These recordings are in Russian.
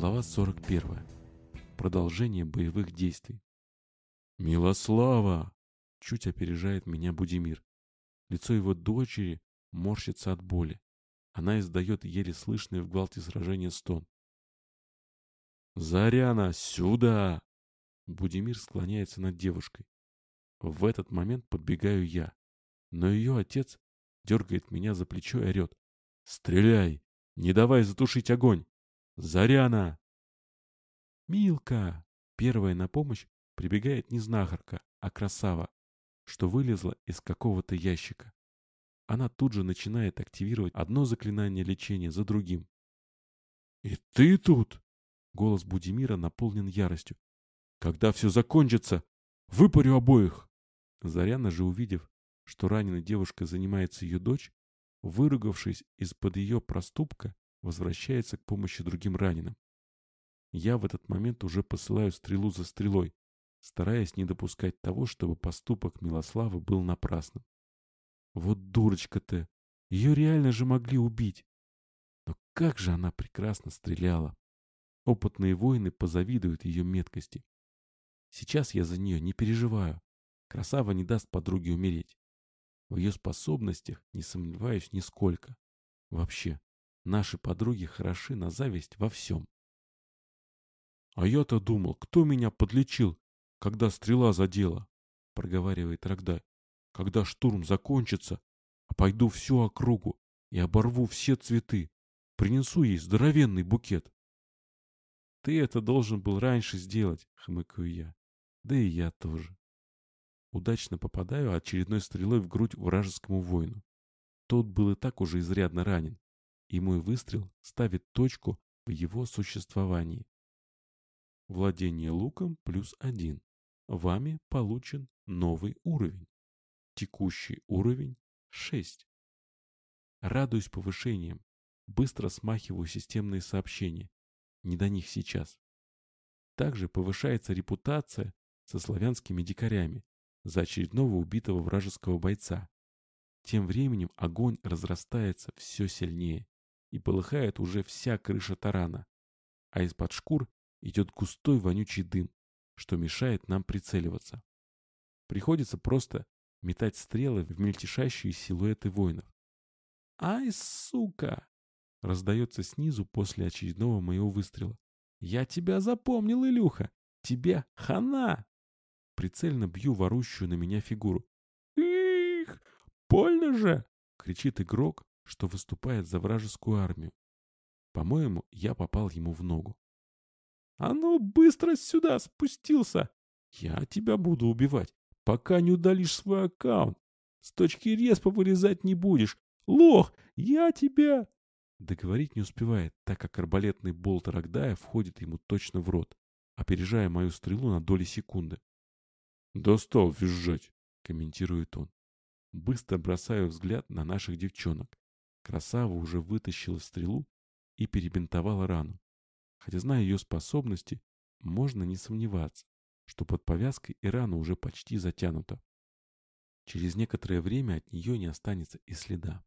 Глава 41. Продолжение боевых действий. «Милослава!» — чуть опережает меня Будимир. Лицо его дочери морщится от боли. Она издает еле слышный в гвалте сражения стон. «Заряна, сюда!» Будимир склоняется над девушкой. В этот момент подбегаю я, но ее отец дергает меня за плечо и орет. «Стреляй! Не давай затушить огонь! Заряна!» «Милка!» Первая на помощь прибегает не знахарка, а красава, что вылезла из какого-то ящика. Она тут же начинает активировать одно заклинание лечения за другим. «И ты тут?» Голос Будимира наполнен яростью. «Когда все закончится, выпарю обоих!» Заряна же, увидев, что раненой девушкой занимается ее дочь, выругавшись из-под ее проступка, возвращается к помощи другим раненым. Я в этот момент уже посылаю стрелу за стрелой, стараясь не допускать того, чтобы поступок Милославы был напрасным. Вот дурочка ты! Ее реально же могли убить! Но как же она прекрасно стреляла! Опытные воины позавидуют ее меткости. Сейчас я за нее не переживаю. Красава не даст подруге умереть. В ее способностях не сомневаюсь нисколько. Вообще, наши подруги хороши на зависть во всем. «А я-то думал, кто меня подлечил, когда стрела задела?» — проговаривает Рогдай. «Когда штурм закончится, а пойду всю округу и оборву все цветы, принесу ей здоровенный букет». «Ты это должен был раньше сделать», — хмыкаю я. «Да и я тоже». Удачно попадаю очередной стрелой в грудь вражескому воину. Тот был и так уже изрядно ранен, и мой выстрел ставит точку в его существовании. Владение луком плюс один. Вами получен новый уровень. Текущий уровень 6. Радуюсь повышением. Быстро смахиваю системные сообщения. Не до них сейчас. Также повышается репутация со славянскими дикарями, за очередного убитого вражеского бойца. Тем временем огонь разрастается все сильнее и полыхает уже вся крыша тарана, а из-под шкур идет густой вонючий дым, что мешает нам прицеливаться. Приходится просто метать стрелы в мельтешащие силуэты воинов. «Ай, сука!» — раздается снизу после очередного моего выстрела. «Я тебя запомнил, Илюха! Тебе хана!» Прицельно бью ворущую на меня фигуру. «Их! Больно же!» — кричит игрок, что выступает за вражескую армию. По-моему, я попал ему в ногу. «А ну, быстро сюда спустился! Я тебя буду убивать, пока не удалишь свой аккаунт. С точки респа вылезать не будешь. Лох, я тебя...» Договорить не успевает, так как арбалетный болт Рогдая входит ему точно в рот, опережая мою стрелу на доли секунды. «Достал визжать», — комментирует он. Быстро бросаю взгляд на наших девчонок. Красава уже вытащила стрелу и перебинтовала рану. Хотя, зная ее способности, можно не сомневаться, что под повязкой и рана уже почти затянута. Через некоторое время от нее не останется и следа.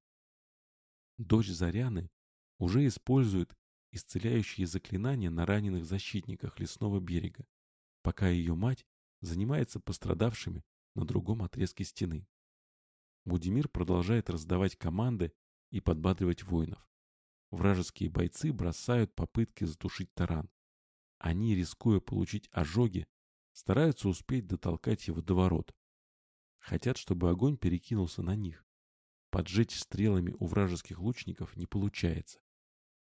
Дочь Заряны уже использует исцеляющие заклинания на раненых защитниках лесного берега, пока ее мать занимается пострадавшими на другом отрезке стены. Будимир продолжает раздавать команды и подбадривать воинов. Вражеские бойцы бросают попытки затушить таран. Они, рискуя получить ожоги, стараются успеть дотолкать его до ворот. Хотят, чтобы огонь перекинулся на них. Поджечь стрелами у вражеских лучников не получается.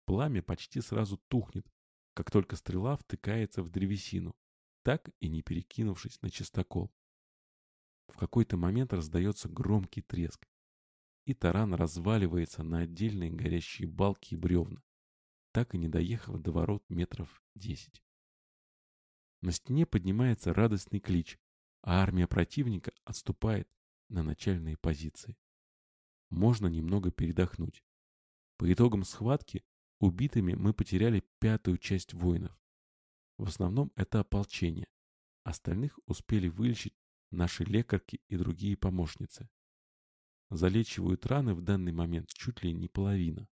Пламя почти сразу тухнет, как только стрела втыкается в древесину так и не перекинувшись на чистокол. В какой-то момент раздается громкий треск, и таран разваливается на отдельные горящие балки и бревна, так и не доехав до ворот метров десять. На стене поднимается радостный клич, а армия противника отступает на начальные позиции. Можно немного передохнуть. По итогам схватки убитыми мы потеряли пятую часть воинов. В основном это ополчение. Остальных успели вылечить наши лекарки и другие помощницы. Залечивают раны в данный момент чуть ли не половина.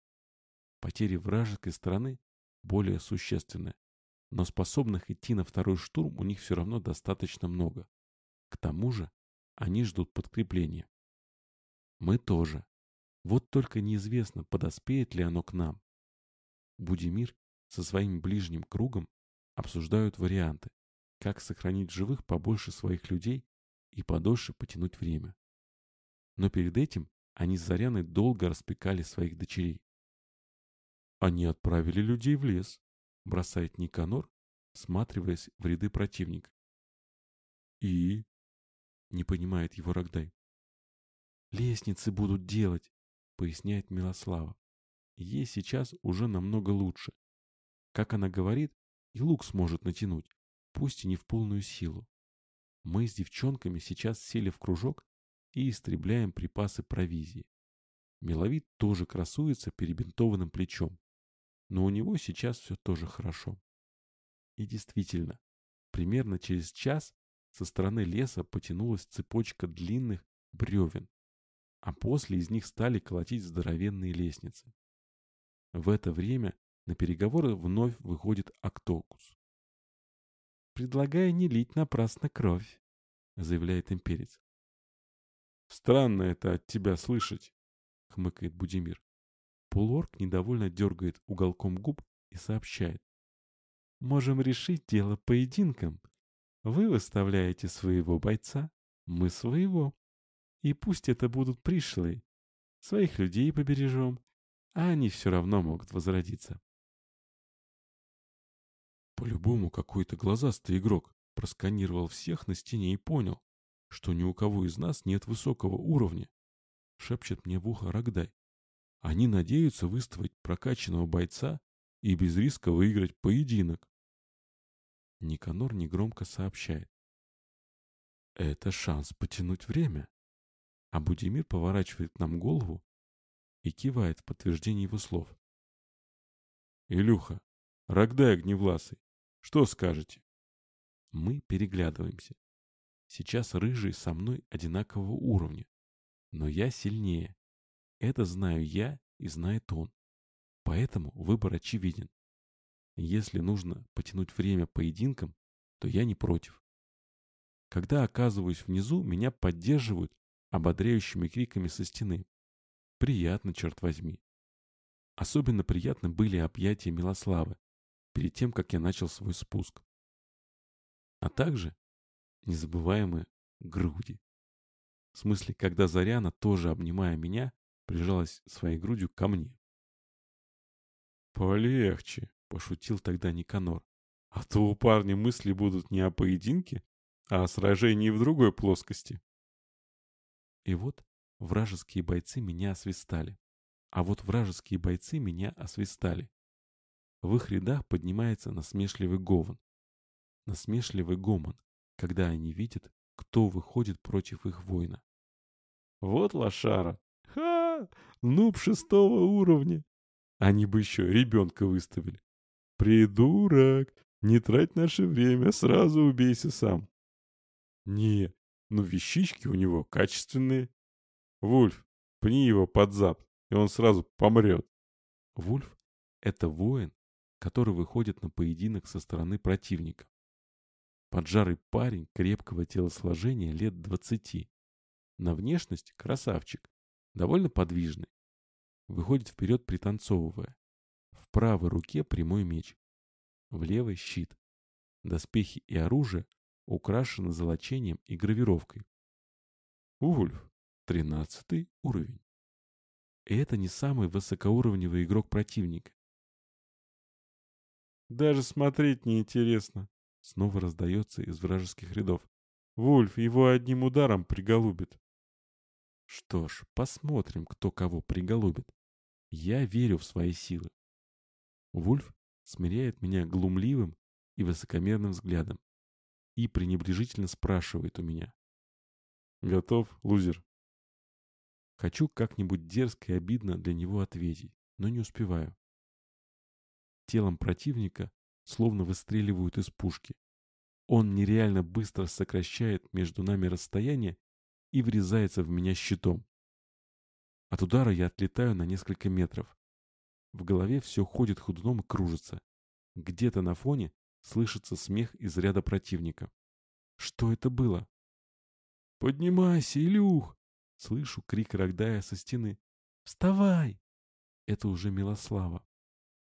Потери вражеской стороны более существенны, но способных идти на второй штурм у них все равно достаточно много. К тому же они ждут подкрепления. Мы тоже. Вот только неизвестно, подоспеет ли оно к нам. Будимир со своим ближним кругом обсуждают варианты, как сохранить живых побольше своих людей и подольше потянуть время. Но перед этим они с Заряной долго распекали своих дочерей. Они отправили людей в лес, бросает Никанор, всматриваясь в ряды противника. И? Не понимает его Рогдай. Лестницы будут делать, поясняет Милослава. Ей сейчас уже намного лучше. Как она говорит, и лук сможет натянуть, пусть и не в полную силу. Мы с девчонками сейчас сели в кружок и истребляем припасы провизии. Миловид тоже красуется перебинтованным плечом. Но у него сейчас все тоже хорошо. И действительно, примерно через час со стороны леса потянулась цепочка длинных бревен, а после из них стали колотить здоровенные лестницы. В это время на переговоры вновь выходит Актокус. «Предлагаю не лить напрасно кровь», — заявляет имперец. «Странно это от тебя слышать», — хмыкает Будимир. Полуорг недовольно дергает уголком губ и сообщает. «Можем решить дело поединком. Вы выставляете своего бойца, мы своего. И пусть это будут пришлые. Своих людей побережем, а они все равно могут возродиться». По-любому какой-то глазастый игрок просканировал всех на стене и понял, что ни у кого из нас нет высокого уровня. Шепчет мне в ухо Рогдай. Они надеются выставить прокачанного бойца и без риска выиграть поединок. Никанор негромко сообщает. Это шанс потянуть время. А Будимир поворачивает нам голову и кивает в подтверждение его слов. «Илюха, Рогдай огневласый, что скажете?» Мы переглядываемся. Сейчас рыжий со мной одинакового уровня. Но я сильнее. Это знаю я и знает он. Поэтому выбор очевиден. Если нужно потянуть время поединкам, то я не против. Когда оказываюсь внизу, меня поддерживают ободряющими криками со стены. Приятно, черт возьми. Особенно приятны были объятия Милославы перед тем, как я начал свой спуск. А также незабываемые груди. В смысле, когда Заряна, тоже обнимая меня, прижалась своей грудью ко мне. «Полегче», — пошутил тогда Никанор. «А то у парня мысли будут не о поединке, а о сражении в другой плоскости». И вот вражеские бойцы меня освистали. А вот вражеские бойцы меня освистали. В их рядах поднимается насмешливый говон. Насмешливый гомон, когда они видят, кто выходит против их воина. Вот лошара. Ха! Нуб шестого уровня. Они бы еще ребенка выставили. Придурок! Не трать наше время, сразу убейся сам. Не, ну вещички у него качественные. Вульф, пни его под зад, и он сразу помрет. Вульф — это воин, который выходит на поединок со стороны противника. Поджарый парень крепкого телосложения лет двадцати. На внешность красавчик, довольно подвижный. Выходит вперед пританцовывая. В правой руке прямой меч. В левой щит. Доспехи и оружие украшены золочением и гравировкой. Ульф. Тринадцатый уровень. И это не самый высокоуровневый игрок противника. Даже смотреть неинтересно. Снова раздается из вражеских рядов. Вульф его одним ударом приголубит. Что ж, посмотрим, кто кого приголубит. Я верю в свои силы. Вульф смиряет меня глумливым и высокомерным взглядом и пренебрежительно спрашивает у меня. Готов, лузер? Хочу как-нибудь дерзко и обидно для него ответить, но не успеваю. Телом противника словно выстреливают из пушки. Он нереально быстро сокращает между нами расстояние и врезается в меня щитом. От удара я отлетаю на несколько метров. В голове все ходит ходуном и кружится. Где-то на фоне слышится смех из ряда противника. Что это было? «Поднимайся, Илюх!» Слышу крик Рогдая со стены. «Вставай!» Это уже Милослава.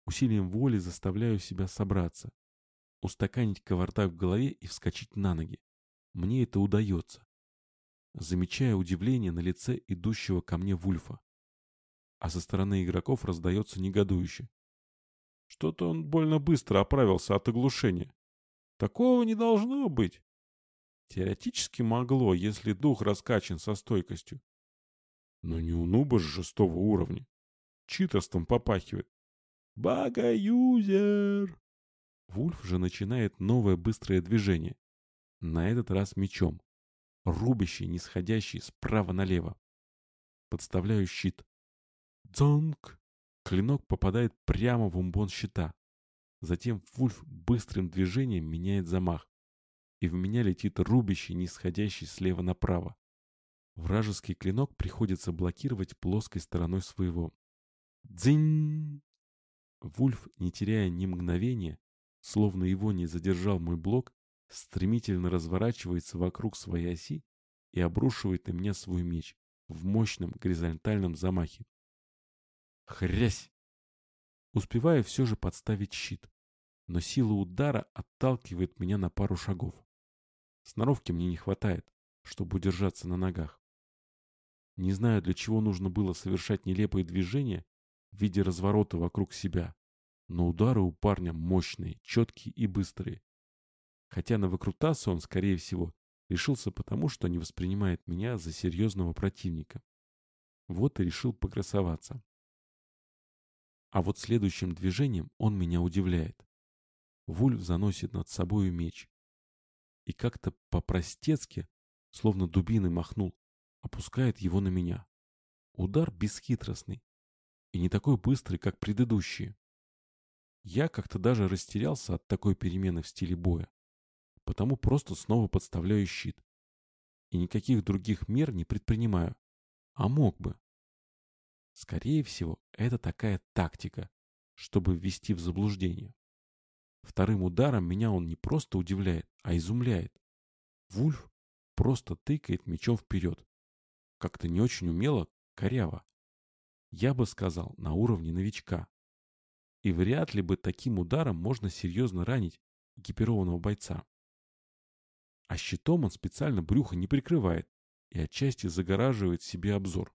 Усилием воли заставляю себя собраться. Устаканить кавардак в голове и вскочить на ноги. Мне это удается. Замечаю удивление на лице идущего ко мне Вульфа. А со стороны игроков раздается негодующе. Что-то он больно быстро оправился от оглушения. Такого не должно быть. Теоретически могло, если дух раскачан со стойкостью. Но не у нуба же шестого уровня. Читерством попахивает. Бага-юзер! Вульф же начинает новое быстрое движение. На этот раз мечом. Рубящий, нисходящий справа налево. Подставляю щит. Дзонг! Клинок попадает прямо в умбон щита. Затем Вульф быстрым движением меняет замах и в меня летит рубящий, нисходящий слева направо. Вражеский клинок приходится блокировать плоской стороной своего. Дзинь! Вульф, не теряя ни мгновения, словно его не задержал мой блок, стремительно разворачивается вокруг своей оси и обрушивает на меня свой меч в мощном горизонтальном замахе. Хрясь! Успеваю все же подставить щит, но сила удара отталкивает меня на пару шагов. Сноровки мне не хватает, чтобы удержаться на ногах. Не знаю, для чего нужно было совершать нелепые движения в виде разворота вокруг себя, но удары у парня мощные, четкие и быстрые. Хотя на выкрутасы он, скорее всего, решился потому, что не воспринимает меня за серьезного противника. Вот и решил покрасоваться. А вот следующим движением он меня удивляет. Вульф заносит над собою меч, и как-то по-простецки, словно дубиной махнул, опускает его на меня. Удар бесхитростный и не такой быстрый, как предыдущие. Я как-то даже растерялся от такой перемены в стиле боя, потому просто снова подставляю щит. И никаких других мер не предпринимаю, а мог бы. Скорее всего, это такая тактика, чтобы ввести в заблуждение. Вторым ударом меня он не просто удивляет, а изумляет. Вульф просто тыкает мечом вперед. Как-то не очень умело, коряво. Я бы сказал, на уровне новичка. И вряд ли бы таким ударом можно серьезно ранить экипированного бойца. А щитом он специально брюхо не прикрывает и отчасти загораживает себе обзор.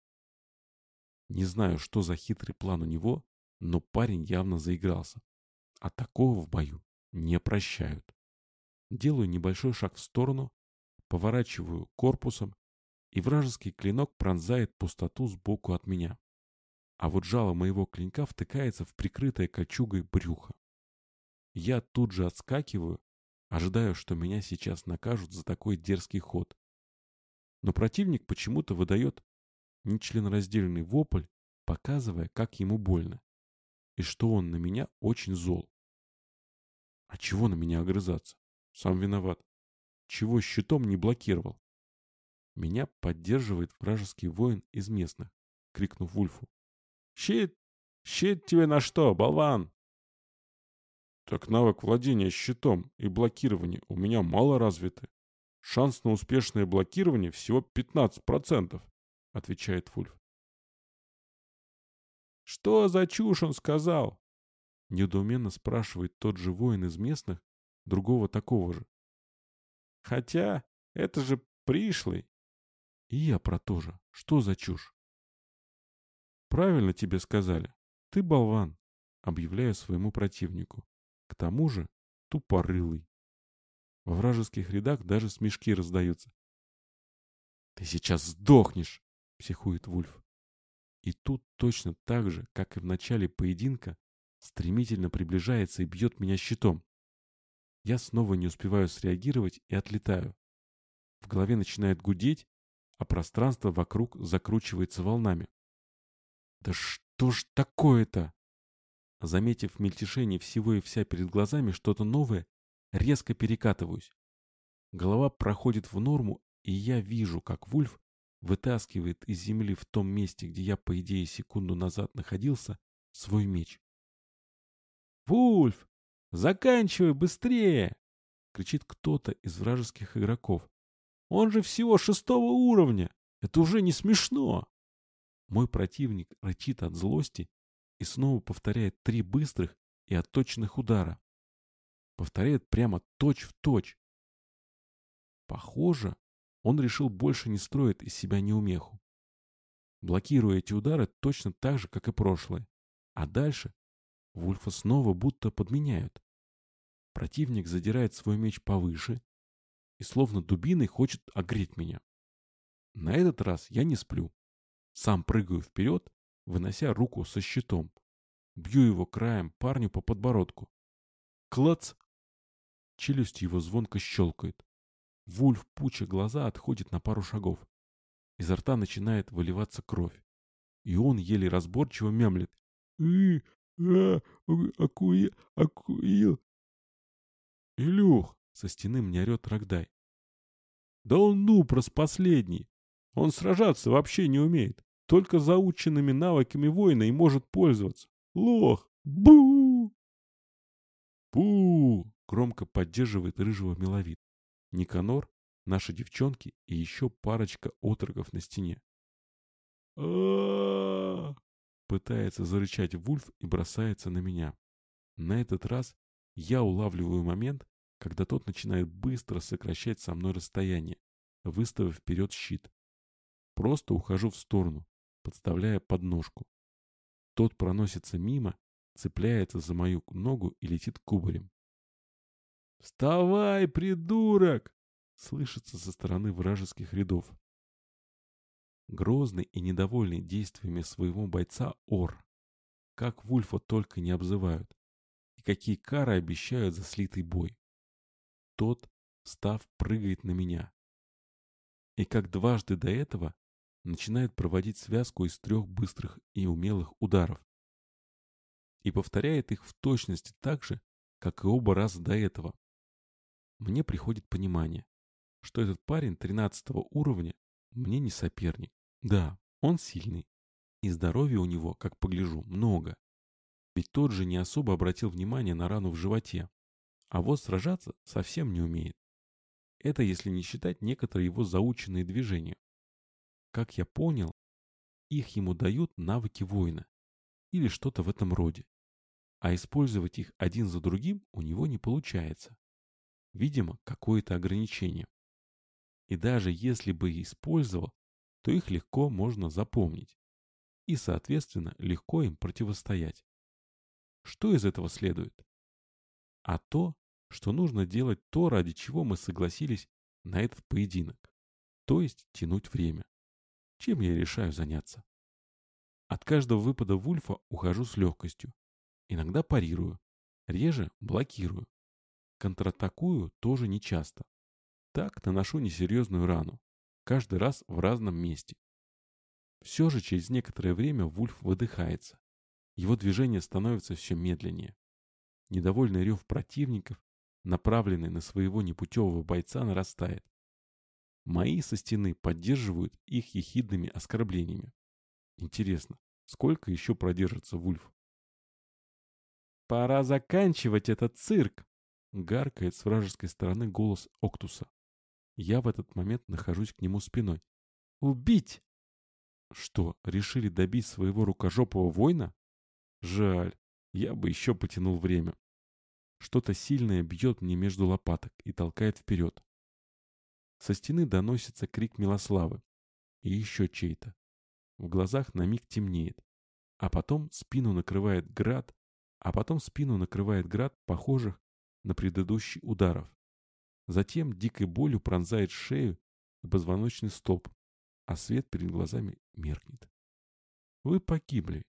Не знаю, что за хитрый план у него, но парень явно заигрался. А такого в бою не прощают. Делаю небольшой шаг в сторону, поворачиваю корпусом, и вражеский клинок пронзает пустоту сбоку от меня. А вот жало моего клинка втыкается в прикрытое кольчугой брюхо. Я тут же отскакиваю, ожидая, что меня сейчас накажут за такой дерзкий ход. Но противник почему-то выдает нечленораздельный вопль, показывая, как ему больно, и что он на меня очень зол. А чего на меня огрызаться? Сам виноват. Чего щитом не блокировал? Меня поддерживает вражеский воин из местных, крикнув Вульфу. «Щит! Щит тебе на что, болван?» Так навык владения щитом и блокирования у меня мало развиты. Шанс на успешное блокирование всего 15%, отвечает Вульф. Что за чушь он сказал? Недоуменно спрашивает тот же воин из местных, другого такого же. Хотя, это же пришлый. И я про то же. Что за чушь? Правильно тебе сказали. Ты болван, объявляю своему противнику. К тому же тупорылый. Во вражеских рядах даже смешки раздаются. «Ты сейчас сдохнешь!» — психует Вульф. И тут точно так же, как и в начале поединка, стремительно приближается и бьет меня щитом. Я снова не успеваю среагировать и отлетаю. В голове начинает гудеть, а пространство вокруг закручивается волнами. Да что ж такое-то? Заметив мельтешение всего и вся перед глазами что-то новое, резко перекатываюсь. Голова проходит в норму, и я вижу, как Вульф вытаскивает из земли в том месте, где я, по идее, секунду назад находился, свой меч. «Вульф! Заканчивай быстрее!» — кричит кто-то из вражеских игроков. «Он же всего шестого уровня! Это уже не смешно!» Мой противник рычит от злости и снова повторяет три быстрых и отточенных удара. Повторяет прямо точь в точь. Похоже, он решил больше не строить из себя неумеху. Блокируя эти удары точно так же, как и прошлые. А дальше Вульфа снова будто подменяют. Противник задирает свой меч повыше и словно дубиной хочет огреть меня. На этот раз я не сплю. Сам прыгаю вперед, вынося руку со щитом. Бью его краем парню по подбородку. Клац! Челюсть его звонко щелкает. Вульф, пуча глаза, отходит на пару шагов. Изо рта начинает выливаться кровь. И он еле разборчиво мямлет. «И, акуил, акуил». «Илюх!» — со стены мне орет Рогдай. «Да он нуб последний. Он сражаться вообще не умеет. Только заученными навыками воина и может пользоваться. Лох! Бу! Бу! Громко поддерживает рыжего миловид. Никанор, наши девчонки и еще парочка отроков на стене. а Пытается зарычать Вульф и бросается на меня. На этот раз я улавливаю момент, когда тот начинает быстро сокращать со мной расстояние, выставив вперед щит. Просто ухожу в сторону, подставляя подножку. Тот проносится мимо, цепляется за мою ногу и летит кубарем. «Вставай, придурок!» — слышится со стороны вражеских рядов. Грозный и недовольный действиями своего бойца Ор. Как Вульфа только не обзывают. И какие кары обещают за слитый бой. Тот, став, прыгает на меня. И как дважды до этого, начинает проводить связку из трех быстрых и умелых ударов. И повторяет их в точности так же, как и оба раза до этого. Мне приходит понимание, что этот парень 13 уровня мне не соперник. Да, он сильный. И здоровья у него, как погляжу, много. Ведь тот же не особо обратил внимание на рану в животе. А вот сражаться совсем не умеет. Это если не считать некоторые его заученные движения. Как я понял, их ему дают навыки воина или что-то в этом роде. А использовать их один за другим у него не получается. Видимо, какое-то ограничение. И даже если бы использовал, то их легко можно запомнить. И, соответственно, легко им противостоять. Что из этого следует? А то, что нужно делать то, ради чего мы согласились на этот поединок. То есть тянуть время чем я решаю заняться. От каждого выпада Вульфа ухожу с легкостью. Иногда парирую, реже блокирую. Контратакую тоже нечасто. Так наношу несерьезную рану, каждый раз в разном месте. Все же через некоторое время Вульф выдыхается. Его движение становится все медленнее. Недовольный рев противников, направленный на своего непутевого бойца, нарастает. Мои со стены поддерживают их ехидными оскорблениями. Интересно, сколько еще продержится Вульф? «Пора заканчивать этот цирк!» — гаркает с вражеской стороны голос Октуса. Я в этот момент нахожусь к нему спиной. «Убить!» Что, решили добить своего рукожопого воина? Жаль, я бы еще потянул время. Что-то сильное бьет мне между лопаток и толкает вперед. Со стены доносится крик Милославы. И еще чей-то. В глазах на миг темнеет. А потом спину накрывает град, а потом спину накрывает град, похожих на предыдущий ударов. Затем дикой болью пронзает шею и позвоночный столб, а свет перед глазами меркнет. Вы погибли.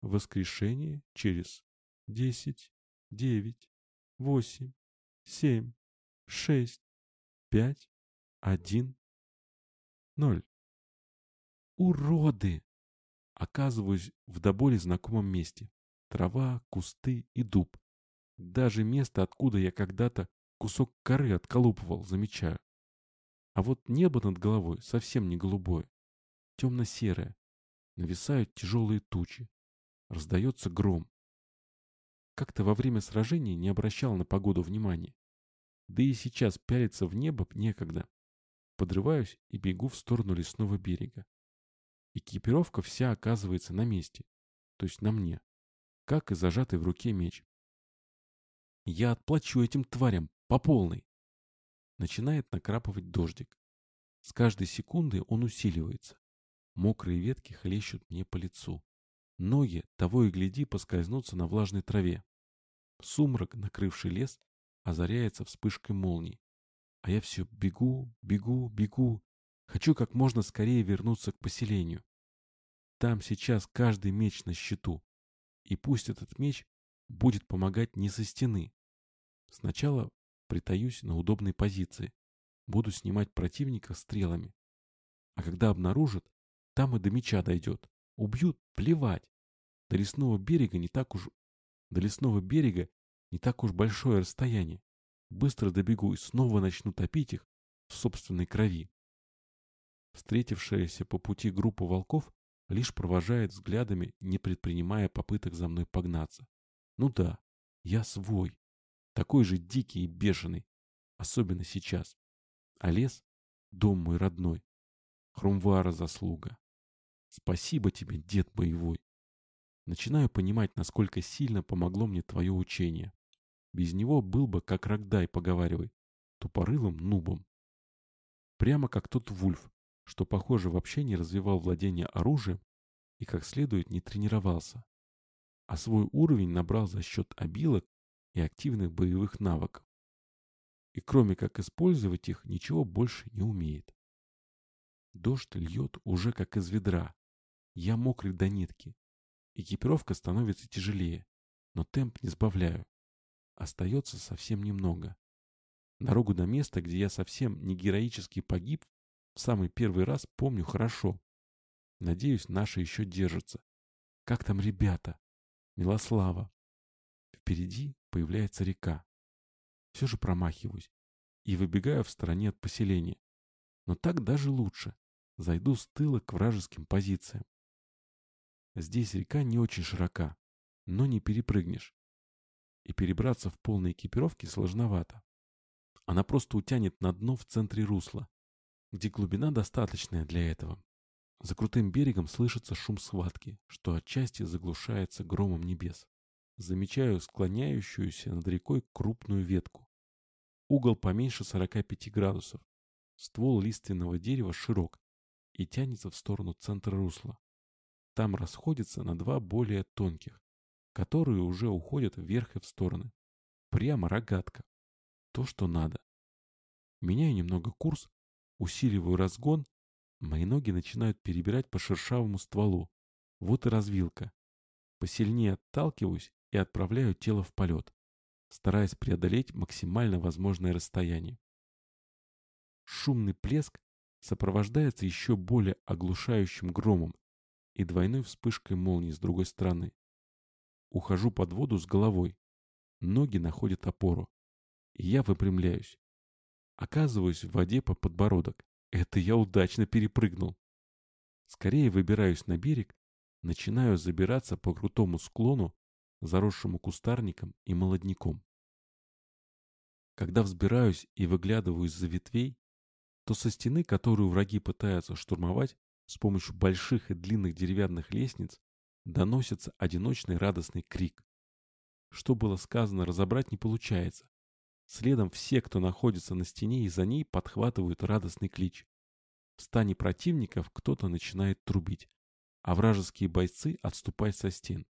Воскрешение через десять, девять, восемь, семь, шесть, пять, один, ноль. Уроды! Оказываюсь в до боли знакомом месте. Трава, кусты и дуб. Даже место, откуда я когда-то кусок коры отколупывал, замечаю. А вот небо над головой совсем не голубое. Темно-серое. Нависают тяжелые тучи. Раздается гром. Как-то во время сражений не обращал на погоду внимания. Да и сейчас пялиться в небо некогда. Подрываюсь и бегу в сторону лесного берега. Экипировка вся оказывается на месте, то есть на мне, как и зажатый в руке меч. Я отплачу этим тварям по полной. Начинает накрапывать дождик. С каждой секунды он усиливается. Мокрые ветки хлещут мне по лицу. Ноги, того и гляди, поскользнутся на влажной траве. Сумрак, накрывший лес, озаряется вспышкой молний. А я все бегу, бегу, бегу. Хочу как можно скорее вернуться к поселению. Там сейчас каждый меч на счету. И пусть этот меч будет помогать не со стены. Сначала притаюсь на удобной позиции. Буду снимать противника стрелами. А когда обнаружат, там и до меча дойдет. Убьют, плевать. До лесного берега не так уж... До лесного берега не так уж большое расстояние. Быстро добегу и снова начну топить их в собственной крови. Встретившаяся по пути группа волков лишь провожает взглядами, не предпринимая попыток за мной погнаться. Ну да, я свой. Такой же дикий и бешеный. Особенно сейчас. А лес — дом мой родной. Хрумвара заслуга. Спасибо тебе, дед боевой. Начинаю понимать, насколько сильно помогло мне твое учение. Без него был бы, как Рогдай, поговаривай, тупорылым нубом. Прямо как тот Вульф, что, похоже, вообще не развивал владение оружием и как следует не тренировался, а свой уровень набрал за счет обилок и активных боевых навыков. И кроме как использовать их, ничего больше не умеет. Дождь льет уже как из ведра. Я мокрый до нитки. Экипировка становится тяжелее, но темп не сбавляю. Остается совсем немного. Дорогу до места, где я совсем не героически погиб, в самый первый раз помню хорошо. Надеюсь, наши еще держатся. Как там ребята? Милослава. Впереди появляется река. Все же промахиваюсь и выбегаю в стороне от поселения. Но так даже лучше. Зайду с тыла к вражеским позициям. Здесь река не очень широка, но не перепрыгнешь. И перебраться в полной экипировке сложновато. Она просто утянет на дно в центре русла, где глубина достаточная для этого. За крутым берегом слышится шум схватки, что отчасти заглушается громом небес. Замечаю склоняющуюся над рекой крупную ветку. Угол поменьше 45 градусов. Ствол лиственного дерева широк и тянется в сторону центра русла. Там расходится на два более тонких, которые уже уходят вверх и в стороны. Прямо рогатка. То, что надо. Меняю немного курс Усиливаю разгон, мои ноги начинают перебирать по шершавому стволу. Вот и развилка. Посильнее отталкиваюсь и отправляю тело в полет, стараясь преодолеть максимально возможное расстояние. Шумный плеск сопровождается еще более оглушающим громом и двойной вспышкой молнии с другой стороны. Ухожу под воду с головой. Ноги находят опору. И я выпрямляюсь. Оказываюсь в воде по подбородок. Это я удачно перепрыгнул. Скорее выбираюсь на берег, начинаю забираться по крутому склону, заросшему кустарником и молодняком. Когда взбираюсь и выглядываю из-за ветвей, то со стены, которую враги пытаются штурмовать с помощью больших и длинных деревянных лестниц, доносится одиночный радостный крик. Что было сказано, разобрать не получается, Следом все, кто находится на стене и за ней, подхватывают радостный клич. В стане противников кто-то начинает трубить, а вражеские бойцы отступают со стен,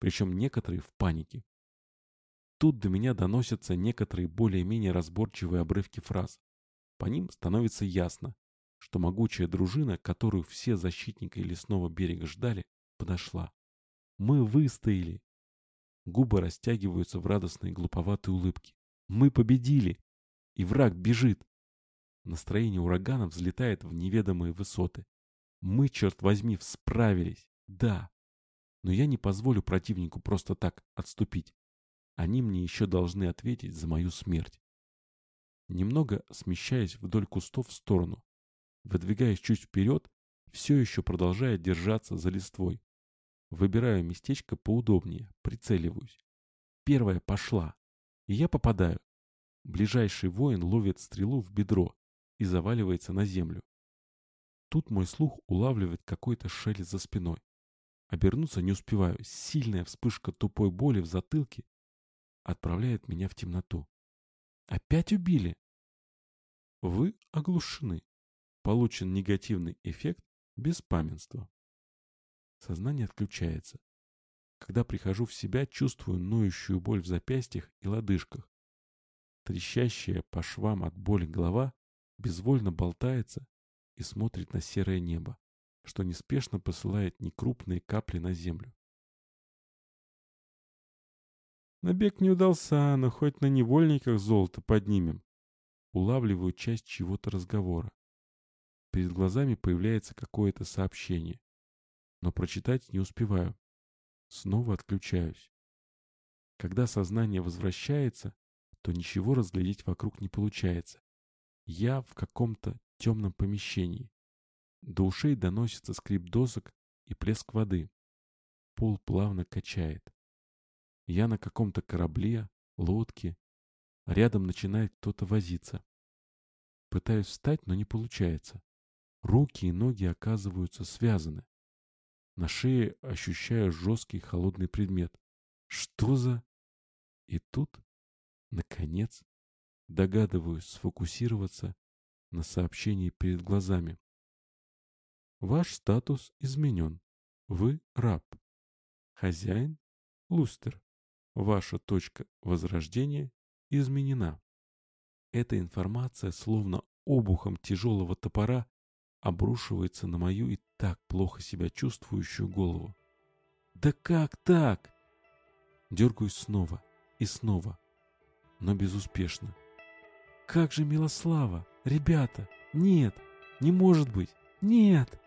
причем некоторые в панике. Тут до меня доносятся некоторые более-менее разборчивые обрывки фраз. По ним становится ясно, что могучая дружина, которую все защитники лесного берега ждали, подошла. Мы выстояли. Губы растягиваются в радостной глуповатой улыбке. Мы победили! И враг бежит! Настроение урагана взлетает в неведомые высоты. Мы, черт возьми, справились! Да! Но я не позволю противнику просто так отступить. Они мне еще должны ответить за мою смерть. Немного смещаясь вдоль кустов в сторону, выдвигаясь чуть вперед, все еще продолжая держаться за листвой. Выбираю местечко поудобнее, прицеливаюсь. первая пошла. И я попадаю. Ближайший воин ловит стрелу в бедро и заваливается на землю. Тут мой слух улавливает какой-то шелест за спиной. Обернуться не успеваю. Сильная вспышка тупой боли в затылке отправляет меня в темноту. Опять убили? Вы оглушены. Получен негативный эффект беспамятства. Сознание отключается. Когда прихожу в себя, чувствую ноющую боль в запястьях и лодыжках. Трещащая по швам от боли голова безвольно болтается и смотрит на серое небо, что неспешно посылает некрупные капли на землю. Набег не удался, но хоть на невольниках золото поднимем. Улавливаю часть чего-то разговора. Перед глазами появляется какое-то сообщение. Но прочитать не успеваю. Снова отключаюсь. Когда сознание возвращается, то ничего разглядеть вокруг не получается. Я в каком-то темном помещении. До ушей доносится скрип досок и плеск воды. Пол плавно качает. Я на каком-то корабле, лодке. Рядом начинает кто-то возиться. Пытаюсь встать, но не получается. Руки и ноги оказываются связаны. На шее ощущаю жесткий холодный предмет. Что за... И тут, наконец, догадываюсь сфокусироваться на сообщении перед глазами. Ваш статус изменен. Вы раб. Хозяин – Лустер. Ваша точка возрождения изменена. Эта информация, словно обухом тяжелого топора, обрушивается на мою и так плохо себя чувствующую голову. Да как так? Дергаюсь снова и снова, но безуспешно. Как же Милослава? Ребята, нет, не может быть, нет!